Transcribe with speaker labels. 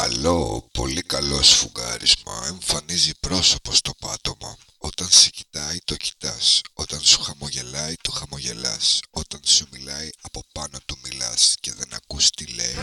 Speaker 1: καλό, πολύ καλό σφουγγάρισμα εμφανίζει πρόσωπο στο πάτωμα. Όταν σε κοιτάει, το κοιτάς. Όταν σου χαμογελάει, το χαμογελάς. Όταν σου μιλάει, από πάνω του μιλάς και δεν ακούς τι λέει.